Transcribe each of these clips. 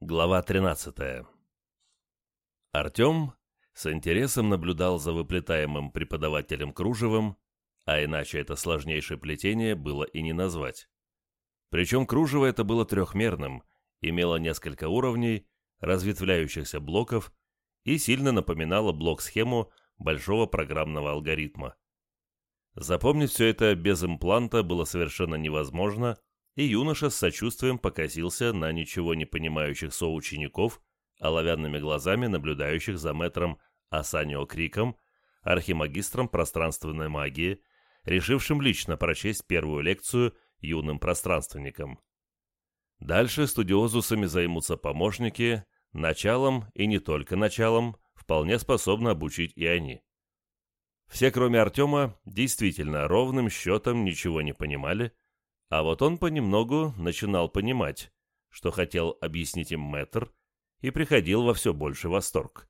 Глава 13. Артем с интересом наблюдал за выплетаемым преподавателем кружевом, а иначе это сложнейшее плетение было и не назвать. Причем кружево это было трехмерным, имело несколько уровней, разветвляющихся блоков и сильно напоминало блок-схему большого программного алгоритма. Запомнить все это без импланта было совершенно невозможно, и юноша с сочувствием покосился на ничего не понимающих соучеников, оловянными глазами наблюдающих за мэтром Асанио Криком, архимагистром пространственной магии, решившим лично прочесть первую лекцию юным пространственникам. Дальше студиозусами займутся помощники, началом и не только началом вполне способны обучить и они. Все, кроме Артема, действительно ровным счетом ничего не понимали, а вот он понемногу начинал понимать, что хотел объяснить им мэтр, и приходил во все больше восторг.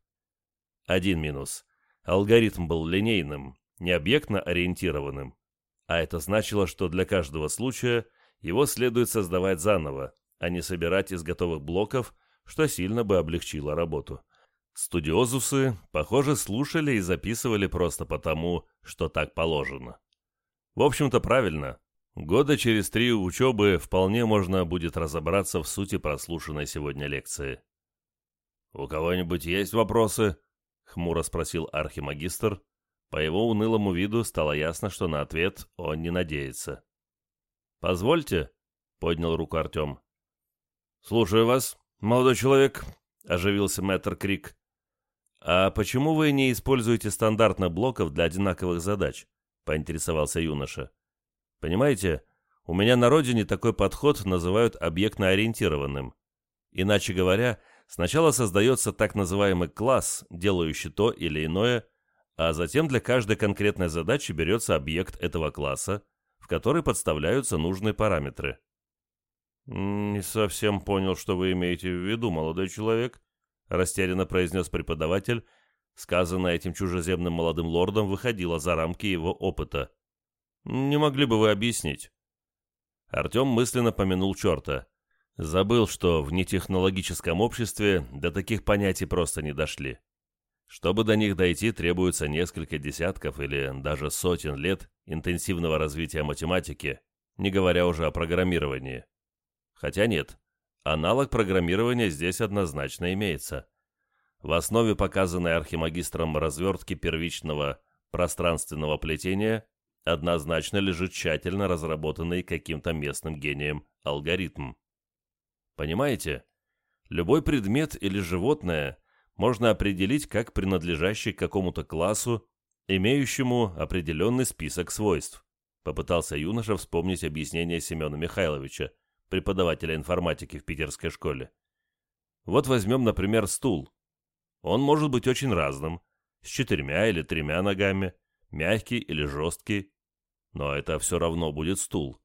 Один минус. Алгоритм был линейным, не объектно-ориентированным, а это значило, что для каждого случая его следует создавать заново, а не собирать из готовых блоков, что сильно бы облегчило работу. Студиозусы, похоже, слушали и записывали просто потому, что так положено. В общем-то, правильно. Года через три учебы вполне можно будет разобраться в сути прослушанной сегодня лекции. «У кого-нибудь есть вопросы?» — хмуро спросил архимагистр. По его унылому виду стало ясно, что на ответ он не надеется. «Позвольте», — поднял руку Артем. «Слушаю вас, молодой человек», — оживился мэтр Крик. «А почему вы не используете стандартных блоков для одинаковых задач?» — поинтересовался юноша. Понимаете, у меня на родине такой подход называют объектно-ориентированным. Иначе говоря, сначала создается так называемый класс, делающий то или иное, а затем для каждой конкретной задачи берется объект этого класса, в который подставляются нужные параметры. «Не совсем понял, что вы имеете в виду, молодой человек», растерянно произнес преподаватель. Сказанное этим чужеземным молодым лордом выходило за рамки его опыта. Не могли бы вы объяснить?» Артем мысленно помянул черта. Забыл, что в нетехнологическом обществе до таких понятий просто не дошли. Чтобы до них дойти, требуется несколько десятков или даже сотен лет интенсивного развития математики, не говоря уже о программировании. Хотя нет, аналог программирования здесь однозначно имеется. В основе показанной архимагистром развертки первичного пространственного плетения однозначно лежит тщательно разработанный каким-то местным гением алгоритм. Понимаете? Любой предмет или животное можно определить как принадлежащий к какому-то классу, имеющему определенный список свойств. Попытался юноша вспомнить объяснение Семена Михайловича, преподавателя информатики в питерской школе. Вот возьмем, например, стул. Он может быть очень разным, с четырьмя или тремя ногами, мягкий или жесткий, но это все равно будет стул.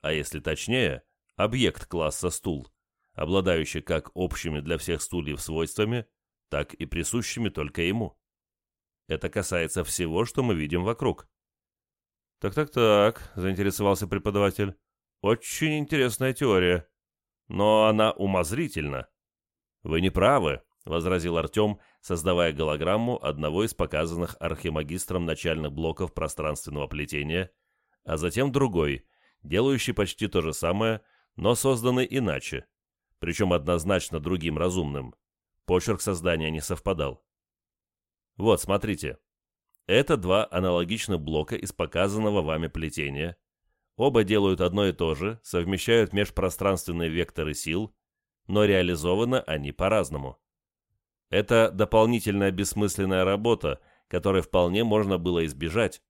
А если точнее, объект класса стул, обладающий как общими для всех стульев свойствами, так и присущими только ему. Это касается всего, что мы видим вокруг. «Так-так-так», — заинтересовался преподаватель. «Очень интересная теория. Но она умозрительна». «Вы не правы», — возразил Артем, создавая голограмму одного из показанных архимагистром начальных блоков пространственного плетения, а затем другой, делающий почти то же самое, но созданный иначе, причем однозначно другим разумным. Почерк создания не совпадал. Вот, смотрите. Это два аналогичных блока из показанного вами плетения. Оба делают одно и то же, совмещают межпространственные векторы сил, но реализованы они по-разному. Это дополнительная бессмысленная работа, которой вполне можно было избежать,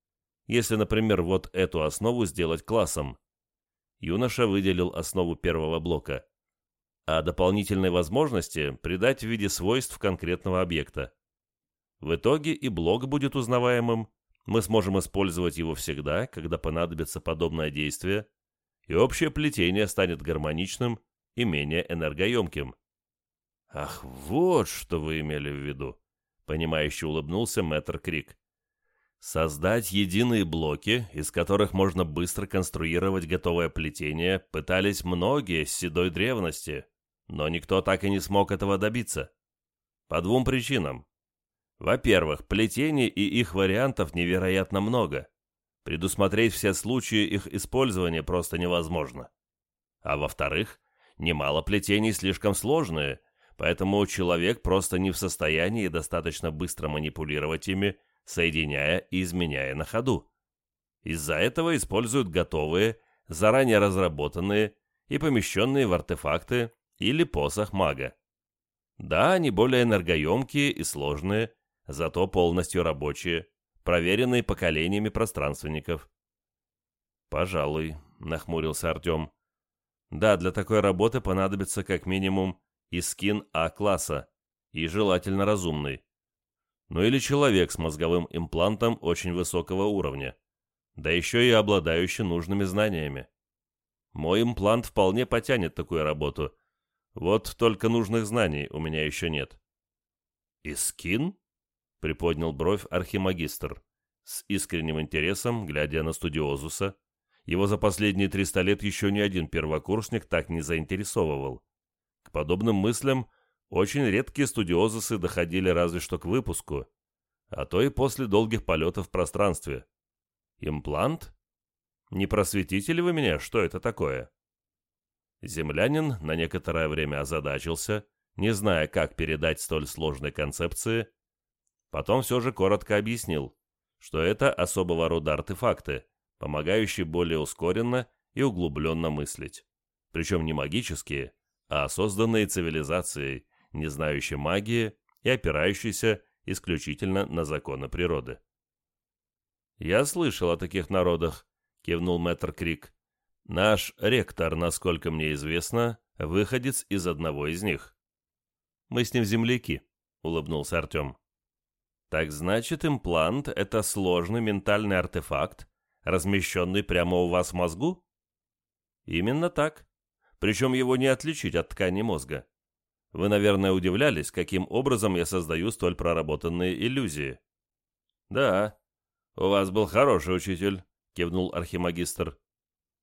если, например, вот эту основу сделать классом. Юноша выделил основу первого блока, а дополнительные возможности придать в виде свойств конкретного объекта. В итоге и блок будет узнаваемым, мы сможем использовать его всегда, когда понадобится подобное действие, и общее плетение станет гармоничным и менее энергоемким. «Ах, вот что вы имели в виду!» — понимающе улыбнулся мэтр Крик. «Создать единые блоки, из которых можно быстро конструировать готовое плетение, пытались многие с седой древности. Но никто так и не смог этого добиться. По двум причинам. Во-первых, плетений и их вариантов невероятно много. Предусмотреть все случаи их использования просто невозможно. А во-вторых, немало плетений слишком сложные, поэтому человек просто не в состоянии достаточно быстро манипулировать ими, соединяя и изменяя на ходу. Из-за этого используют готовые, заранее разработанные и помещенные в артефакты или посох мага. Да, они более энергоемкие и сложные, зато полностью рабочие, проверенные поколениями пространственников. «Пожалуй», — нахмурился Артем. «Да, для такой работы понадобится как минимум и скин А-класса, и желательно разумный. Ну или человек с мозговым имплантом очень высокого уровня, да еще и обладающий нужными знаниями. Мой имплант вполне потянет такую работу, вот только нужных знаний у меня еще нет». «И скин?» — приподнял бровь архимагистр, с искренним интересом, глядя на студиозуса. Его за последние триста лет еще ни один первокурсник так не заинтересовывал. К подобным мыслям очень редкие студиозусы доходили разве что к выпуску, а то и после долгих полетов в пространстве. Имплант? Не просветите ли вы меня, что это такое? Землянин на некоторое время озадачился, не зная, как передать столь сложной концепции. Потом все же коротко объяснил, что это особого рода артефакты, помогающие более ускоренно и углубленно мыслить. Причем не магические, а созданные цивилизацией, не знающей магии и опирающиеся исключительно на законы природы. «Я слышал о таких народах», — кивнул мэтр Крик. Наш ректор, насколько мне известно, выходец из одного из них. Мы с ним земляки, улыбнулся Артем. Так значит, имплант — это сложный ментальный артефакт, размещенный прямо у вас в мозгу? Именно так. Причем его не отличить от ткани мозга. Вы, наверное, удивлялись, каким образом я создаю столь проработанные иллюзии. Да, у вас был хороший учитель, кивнул архимагистр.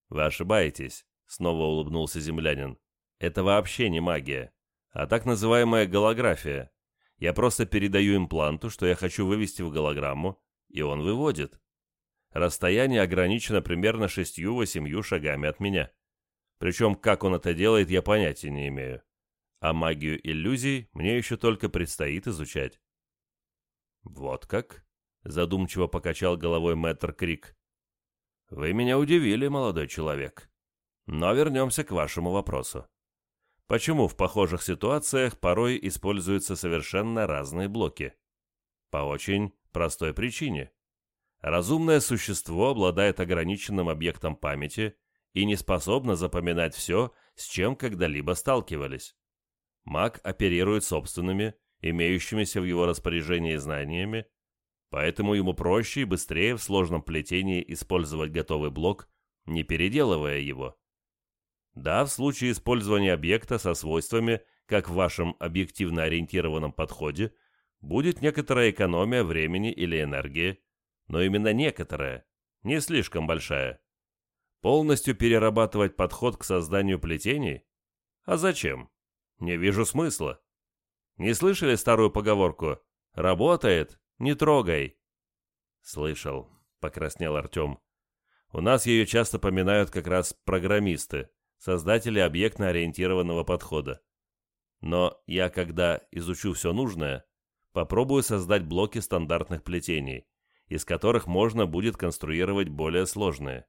«Вы ошибаетесь», — снова улыбнулся землянин. «Это вообще не магия, а так называемая голография. Я просто передаю импланту, что я хочу вывести в голограмму, и он выводит. Расстояние ограничено примерно шестью-восемью шагами от меня. Причем, как он это делает, я понятия не имею. А магию иллюзий мне еще только предстоит изучать». «Вот как?» — задумчиво покачал головой мэтр Крик. Вы меня удивили, молодой человек. Но вернемся к вашему вопросу. Почему в похожих ситуациях порой используются совершенно разные блоки? По очень простой причине. Разумное существо обладает ограниченным объектом памяти и не способно запоминать все, с чем когда-либо сталкивались. Маг оперирует собственными, имеющимися в его распоряжении знаниями, Поэтому ему проще и быстрее в сложном плетении использовать готовый блок, не переделывая его. Да, в случае использования объекта со свойствами, как в вашем объективно ориентированном подходе, будет некоторая экономия времени или энергии, но именно некоторая, не слишком большая. Полностью перерабатывать подход к созданию плетений? А зачем? Не вижу смысла. Не слышали старую поговорку «Работает, не трогай!» «Слышал», — покраснел Артем. «У нас ее часто поминают как раз программисты, создатели объектно-ориентированного подхода. Но я, когда изучу все нужное, попробую создать блоки стандартных плетений, из которых можно будет конструировать более сложные.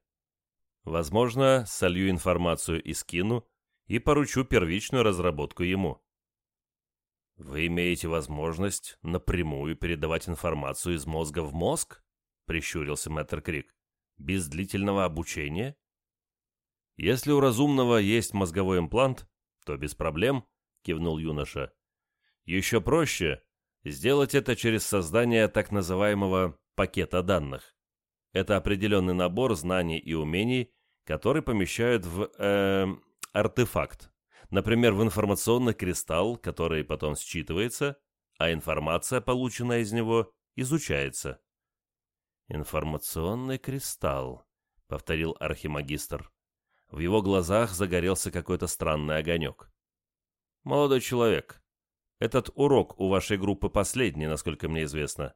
Возможно, солью информацию и скину, и поручу первичную разработку ему. «Вы имеете возможность напрямую передавать информацию из мозга в мозг?» — прищурился мэтр Крик. «Без длительного обучения?» «Если у разумного есть мозговой имплант, то без проблем», — кивнул юноша. «Еще проще сделать это через создание так называемого пакета данных. Это определенный набор знаний и умений, который помещают в э, артефакт, например, в информационный кристалл, который потом считывается, а информация, полученная из него, изучается. «Информационный кристалл», — повторил архимагистр. В его глазах загорелся какой-то странный огонек. «Молодой человек, этот урок у вашей группы последний, насколько мне известно.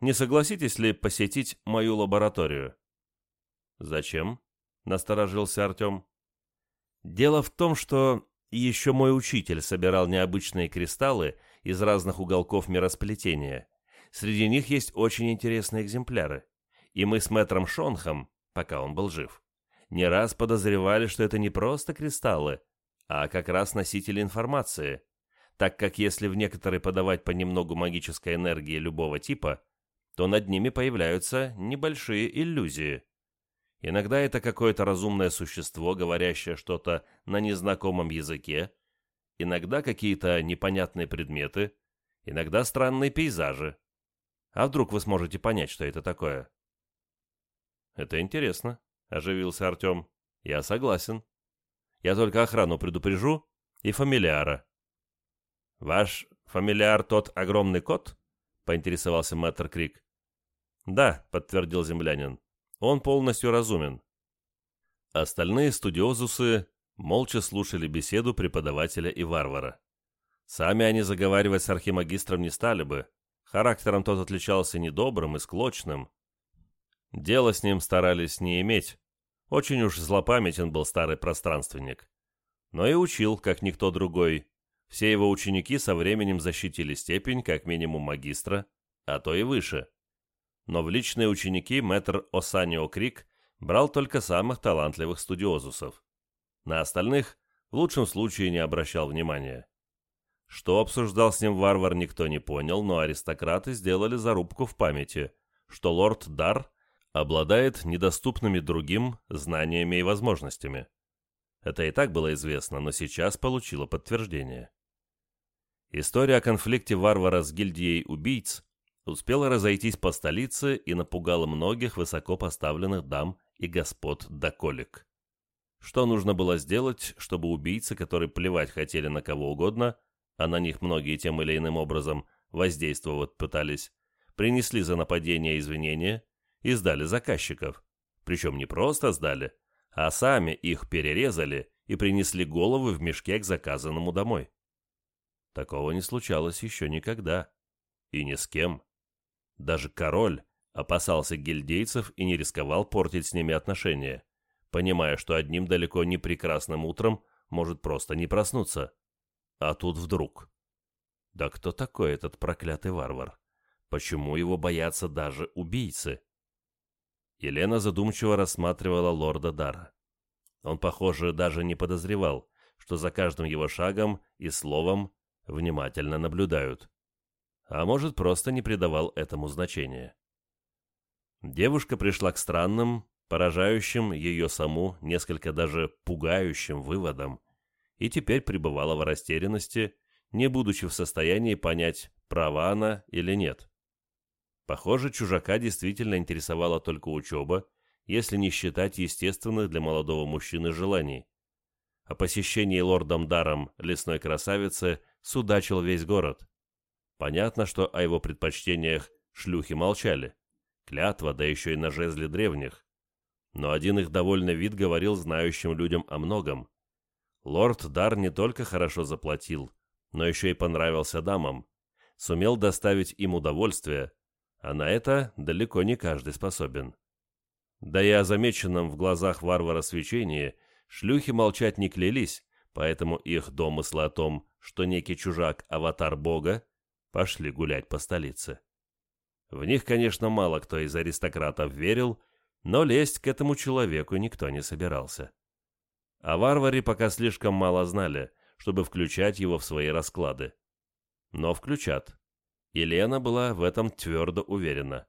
Не согласитесь ли посетить мою лабораторию?» «Зачем?» — насторожился Артем. «Дело в том, что еще мой учитель собирал необычные кристаллы из разных уголков миросплетения. Среди них есть очень интересные экземпляры. И мы с мэтром Шонхом, пока он был жив, не раз подозревали, что это не просто кристаллы, а как раз носители информации, так как если в некоторые подавать понемногу магической энергии любого типа, то над ними появляются небольшие иллюзии. Иногда это какое-то разумное существо, говорящее что-то на незнакомом языке, иногда какие-то непонятные предметы, иногда странные пейзажи. А вдруг вы сможете понять, что это такое? Это интересно, оживился Артем. Я согласен. Я только охрану предупрежу и фамилиара. Ваш фамилиар тот огромный кот? Поинтересовался мэтр Крик. Да, подтвердил землянин. Он полностью разумен. Остальные студиозусы молча слушали беседу преподавателя и варвара. Сами они заговаривать с архимагистром не стали бы. Характером тот отличался недобрым и склочным. Дело с ним старались не иметь. Очень уж злопамятен был старый пространственник. Но и учил, как никто другой. Все его ученики со временем защитили степень, как минимум магистра, а то и выше но в личные ученики мэтр Осанио Крик брал только самых талантливых студиозусов. На остальных в лучшем случае не обращал внимания. Что обсуждал с ним варвар, никто не понял, но аристократы сделали зарубку в памяти, что лорд Дар обладает недоступными другим знаниями и возможностями. Это и так было известно, но сейчас получило подтверждение. История о конфликте варвара с гильдией убийц успела разойтись по столице и напугала многих высоко поставленных дам и господ до колик. Что нужно было сделать, чтобы убийцы, которые плевать хотели на кого угодно, а на них многие тем или иным образом воздействовать пытались, принесли за нападение извинения и сдали заказчиков. Причем не просто сдали, а сами их перерезали и принесли головы в мешке к заказанному домой. Такого не случалось еще никогда. И ни с кем. Даже король опасался гильдейцев и не рисковал портить с ними отношения, понимая, что одним далеко не прекрасным утром может просто не проснуться. А тут вдруг. Да кто такой этот проклятый варвар? Почему его боятся даже убийцы? Елена задумчиво рассматривала лорда Дара. Он, похоже, даже не подозревал, что за каждым его шагом и словом внимательно наблюдают а может, просто не придавал этому значения. Девушка пришла к странным, поражающим ее саму, несколько даже пугающим выводам, и теперь пребывала в растерянности, не будучи в состоянии понять, права она или нет. Похоже, чужака действительно интересовала только учеба, если не считать естественных для молодого мужчины желаний. О посещении лордом Даром лесной красавицы судачил весь город. Понятно, что о его предпочтениях шлюхи молчали. Клятва, да еще и на жезле древних. Но один их довольно вид говорил знающим людям о многом. Лорд Дар не только хорошо заплатил, но еще и понравился дамам. Сумел доставить им удовольствие, а на это далеко не каждый способен. Да и о замеченном в глазах варвара свечении шлюхи молчать не клялись, поэтому их домыслы о том, что некий чужак – аватар бога, пошли гулять по столице. В них, конечно, мало кто из аристократов верил, но лезть к этому человеку никто не собирался. О варваре пока слишком мало знали, чтобы включать его в свои расклады. Но включат. Елена была в этом твердо уверена.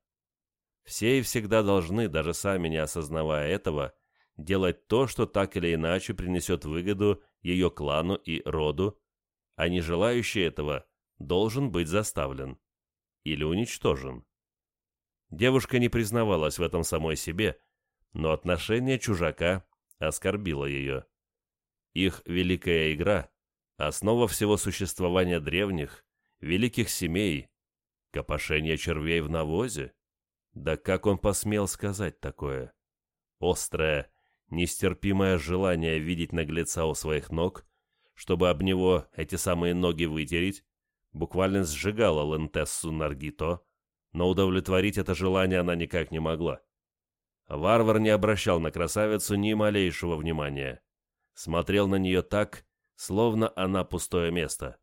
Все и всегда должны, даже сами не осознавая этого, делать то, что так или иначе принесет выгоду ее клану и роду, а не желающие этого должен быть заставлен или уничтожен. Девушка не признавалась в этом самой себе, но отношение чужака оскорбило ее. Их великая игра — основа всего существования древних, великих семей, копошение червей в навозе. Да как он посмел сказать такое? Острое, нестерпимое желание видеть наглеца у своих ног, чтобы об него эти самые ноги вытереть, буквально сжигала Лентессу Наргито, но удовлетворить это желание она никак не могла. Варвар не обращал на красавицу ни малейшего внимания. Смотрел на нее так, словно она пустое место.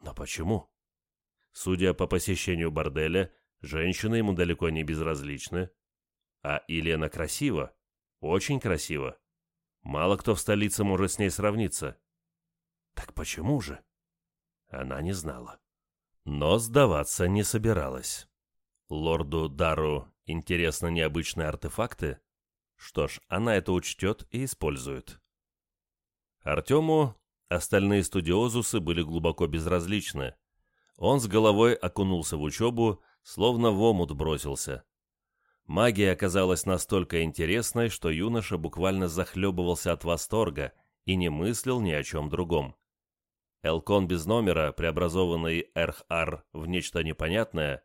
Но почему? Судя по посещению борделя, женщины ему далеко не безразличны. А Елена красива, очень красива. Мало кто в столице может с ней сравниться. Так почему же? Она не знала. Но сдаваться не собиралась. Лорду Дару интересны необычные артефакты? Что ж, она это учтет и использует. Артему остальные студиозусы были глубоко безразличны. Он с головой окунулся в учебу, словно в омут бросился. Магия оказалась настолько интересной, что юноша буквально захлебывался от восторга и не мыслил ни о чем другом. Элкон без номера, преобразованный Эрх-Ар в нечто непонятное,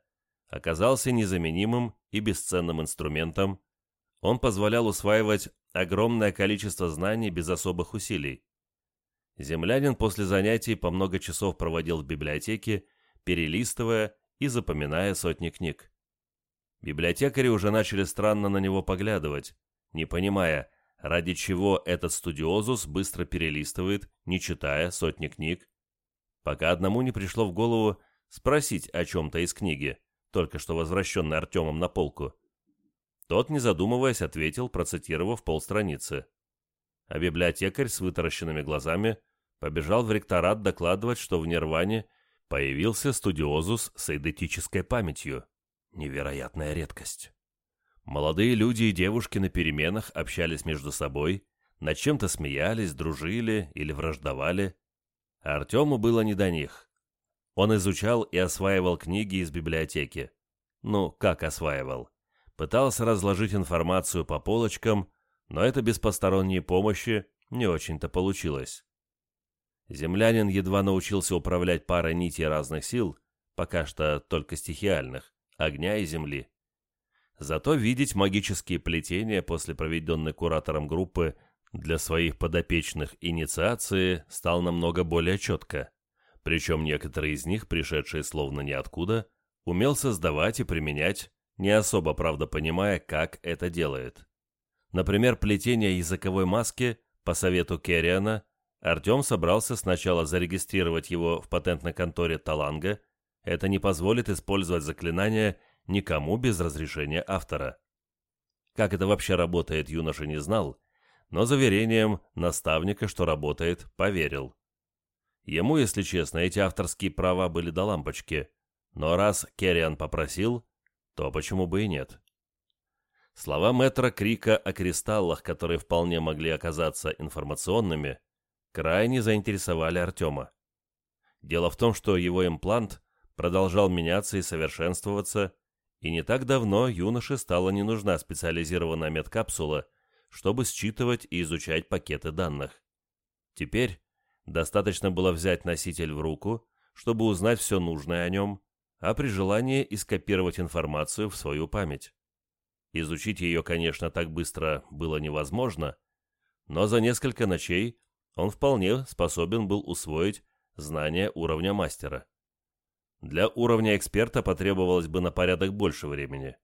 оказался незаменимым и бесценным инструментом. Он позволял усваивать огромное количество знаний без особых усилий. Землянин после занятий по много часов проводил в библиотеке, перелистывая и запоминая сотни книг. Библиотекари уже начали странно на него поглядывать, не понимая, ради чего этот студиозус быстро перелистывает, не читая сотни книг, пока одному не пришло в голову спросить о чем-то из книги, только что возвращенной Артемом на полку. Тот, не задумываясь, ответил, процитировав полстраницы. А библиотекарь с вытаращенными глазами побежал в ректорат докладывать, что в Нирване появился студиозус с эйдетической памятью. Невероятная редкость. Молодые люди и девушки на переменах общались между собой, над чем-то смеялись, дружили или враждовали. А Артему было не до них. Он изучал и осваивал книги из библиотеки. Ну, как осваивал? Пытался разложить информацию по полочкам, но это без посторонней помощи не очень-то получилось. Землянин едва научился управлять парой нитей разных сил, пока что только стихиальных, огня и земли. Зато видеть магические плетения после проведенной куратором группы для своих подопечных инициации стал намного более четко. Причем некоторые из них, пришедшие словно ниоткуда, умел создавать и применять, не особо, правда, понимая, как это делает. Например, плетение языковой маски по совету Керриана Артем собрался сначала зарегистрировать его в патентной конторе Таланга – это не позволит использовать заклинание никому без разрешения автора. Как это вообще работает, юноша не знал, но заверением наставника, что работает, поверил. Ему, если честно, эти авторские права были до лампочки, но раз Керриан попросил, то почему бы и нет? Слова мэтра Крика о кристаллах, которые вполне могли оказаться информационными, крайне заинтересовали Артема. Дело в том, что его имплант продолжал меняться и совершенствоваться, и не так давно юноше стала не нужна специализированная медкапсула, чтобы считывать и изучать пакеты данных. Теперь достаточно было взять носитель в руку, чтобы узнать все нужное о нем, а при желании и скопировать информацию в свою память. Изучить ее, конечно, так быстро было невозможно, но за несколько ночей он вполне способен был усвоить знания уровня мастера. Для уровня эксперта потребовалось бы на порядок больше времени.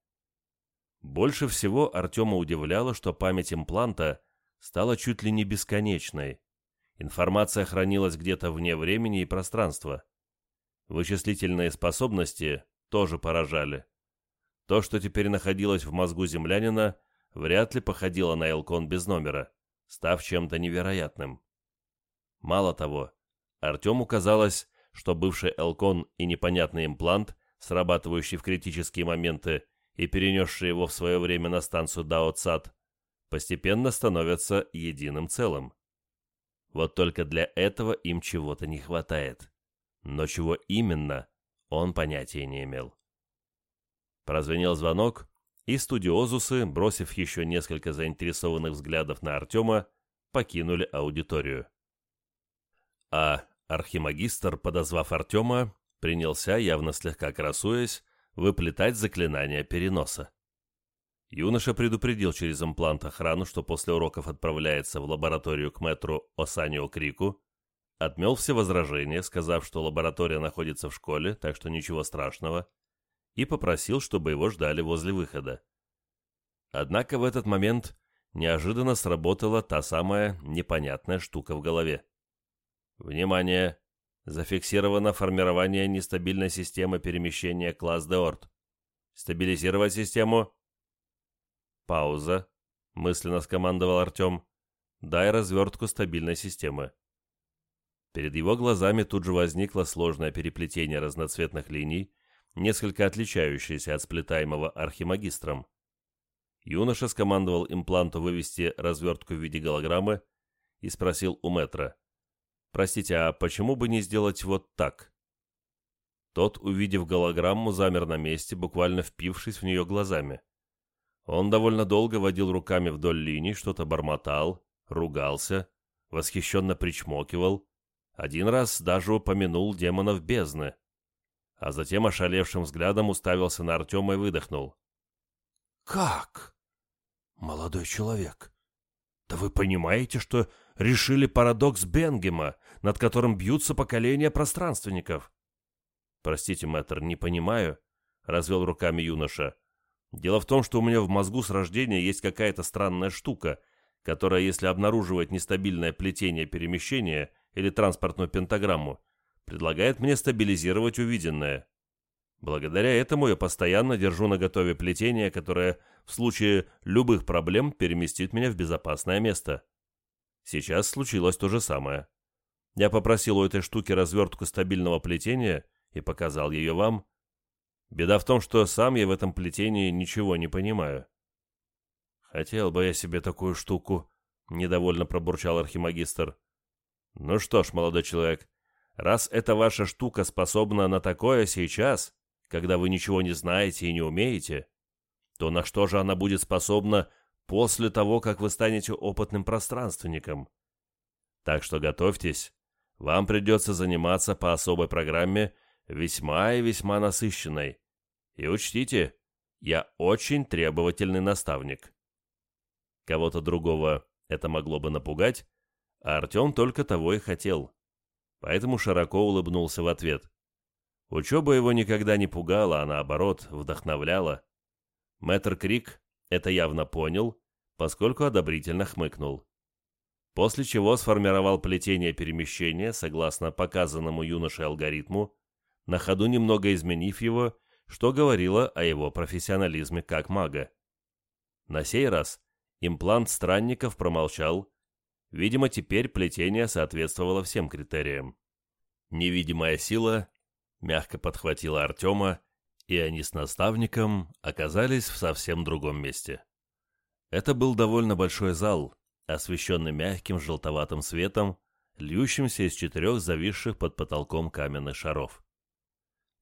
Больше всего Артема удивляло, что память импланта стала чуть ли не бесконечной. Информация хранилась где-то вне времени и пространства. Вычислительные способности тоже поражали. То, что теперь находилось в мозгу землянина, вряд ли походило на Элкон без номера, став чем-то невероятным. Мало того, Артему казалось, что бывший Элкон и непонятный имплант, срабатывающий в критические моменты и перенесший его в свое время на станцию Дао-Цат, постепенно становятся единым целым. Вот только для этого им чего-то не хватает. Но чего именно, он понятия не имел. Прозвенел звонок, и студиозусы, бросив еще несколько заинтересованных взглядов на Артема, покинули аудиторию. А Архимагистр, подозвав Артема, принялся, явно слегка красуясь, выплетать заклинание переноса. Юноша предупредил через имплант охрану, что после уроков отправляется в лабораторию к мэтру Осанио Крику, отмел все возражения, сказав, что лаборатория находится в школе, так что ничего страшного, и попросил, чтобы его ждали возле выхода. Однако в этот момент неожиданно сработала та самая непонятная штука в голове. Внимание! Зафиксировано формирование нестабильной системы перемещения класс Деорт. Стабилизировать систему. Пауза. Мысленно скомандовал Артем. Дай развертку стабильной системы. Перед его глазами тут же возникло сложное переплетение разноцветных линий, несколько отличающееся от сплетаемого архимагистром. Юноша скомандовал импланту вывести развертку в виде голограммы и спросил у метра. «Простите, а почему бы не сделать вот так?» Тот, увидев голограмму, замер на месте, буквально впившись в нее глазами. Он довольно долго водил руками вдоль линий, что-то бормотал, ругался, восхищенно причмокивал, один раз даже упомянул демонов бездны, а затем ошалевшим взглядом уставился на Артема и выдохнул. «Как? Молодой человек, да вы понимаете, что решили парадокс Бенгема, над которым бьются поколения пространственников?» «Простите, мэтр, не понимаю», — развел руками юноша. «Дело в том, что у меня в мозгу с рождения есть какая-то странная штука, которая, если обнаруживает нестабильное плетение перемещения или транспортную пентаграмму, предлагает мне стабилизировать увиденное. Благодаря этому я постоянно держу на готове плетение, которое в случае любых проблем переместит меня в безопасное место. Сейчас случилось то же самое. Я попросил у этой штуки развертку стабильного плетения и показал ее вам. Беда в том, что сам я в этом плетении ничего не понимаю. «Хотел бы я себе такую штуку», — недовольно пробурчал архимагистр. «Ну что ж, молодой человек, раз эта ваша штука способна на такое сейчас, когда вы ничего не знаете и не умеете, то на что же она будет способна после того, как вы станете опытным пространственником? Так что готовьтесь, вам придется заниматься по особой программе, весьма и весьма насыщенной. И учтите, я очень требовательный наставник. Кого-то другого это могло бы напугать, а Артем только того и хотел. Поэтому широко улыбнулся в ответ. Учеба его никогда не пугала, а наоборот, вдохновляла. Мэтр Крик это явно понял, поскольку одобрительно хмыкнул. После чего сформировал плетение перемещения согласно показанному юноше алгоритму, на ходу немного изменив его, что говорило о его профессионализме как мага. На сей раз имплант странников промолчал, видимо, теперь плетение соответствовало всем критериям. Невидимая сила мягко подхватила Артема, и они с наставником оказались в совсем другом месте. Это был довольно большой зал, освещенный мягким желтоватым светом, льющимся из четырех зависших под потолком каменных шаров.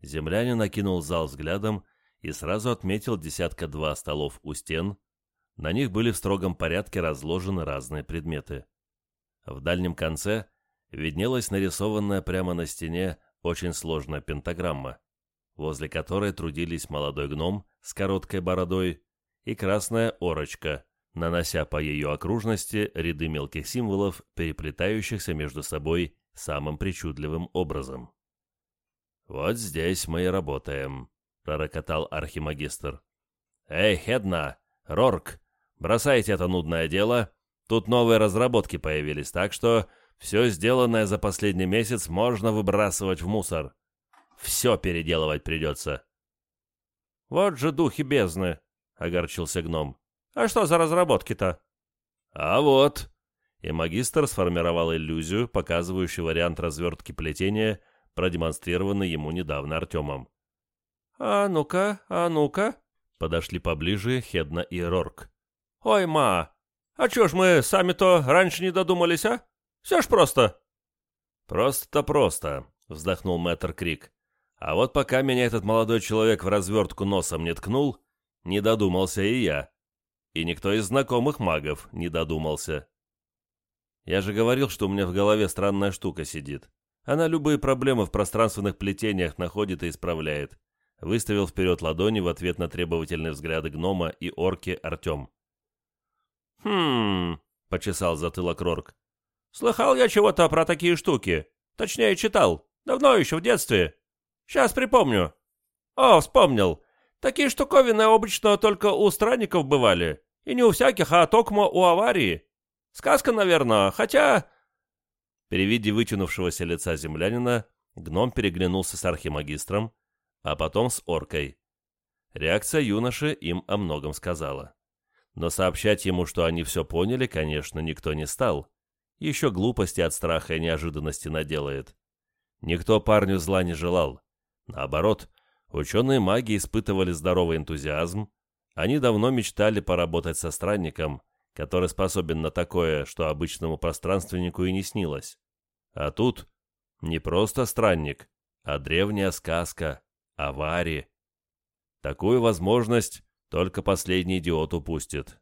Землянин накинул зал взглядом и сразу отметил десятка-два столов у стен, на них были в строгом порядке разложены разные предметы. В дальнем конце виднелась нарисованная прямо на стене очень сложная пентаграмма, возле которой трудились молодой гном с короткой бородой и красная орочка, нанося по ее окружности ряды мелких символов, переплетающихся между собой самым причудливым образом. «Вот здесь мы и работаем», — пророкотал архимагистр. «Эй, Хедна, Рорк, бросайте это нудное дело. Тут новые разработки появились, так что все сделанное за последний месяц можно выбрасывать в мусор. Все переделывать придется. Вот же духи бездны, огорчился гном. А что за разработки-то? А вот. И магистр сформировал иллюзию, показывающую вариант развертки плетения, продемонстрированный ему недавно Артемом. «А ну-ка, а ну-ка!» Подошли поближе Хедна и Рорк. «Ой, ма, а чё ж мы сами-то раньше не додумались, а?» Все ж просто». «Просто-то просто», — вздохнул мэтр Крик. «А вот пока меня этот молодой человек в развертку носом не ткнул, не додумался и я. И никто из знакомых магов не додумался. Я же говорил, что у меня в голове странная штука сидит. Она любые проблемы в пространственных плетениях находит и исправляет. Выставил вперед ладони в ответ на требовательные взгляды гнома и орки Артем. «Хм...» — почесал затылок Рорк. Слыхал я чего-то про такие штуки. Точнее, читал. Давно еще, в детстве. Сейчас припомню. О, вспомнил. Такие штуковины обычно только у странников бывали. И не у всяких, а токмо у аварии. Сказка, наверное, хотя...» При виде вытянувшегося лица землянина гном переглянулся с архимагистром, а потом с оркой. Реакция юноши им о многом сказала. Но сообщать ему, что они все поняли, конечно, никто не стал. Еще глупости от страха и неожиданности наделает. Никто парню зла не желал. Наоборот, ученые маги испытывали здоровый энтузиазм. Они давно мечтали поработать со странником, который способен на такое, что обычному пространственнику и не снилось. А тут не просто странник, а древняя сказка, аварии. Такую возможность только последний идиот упустит.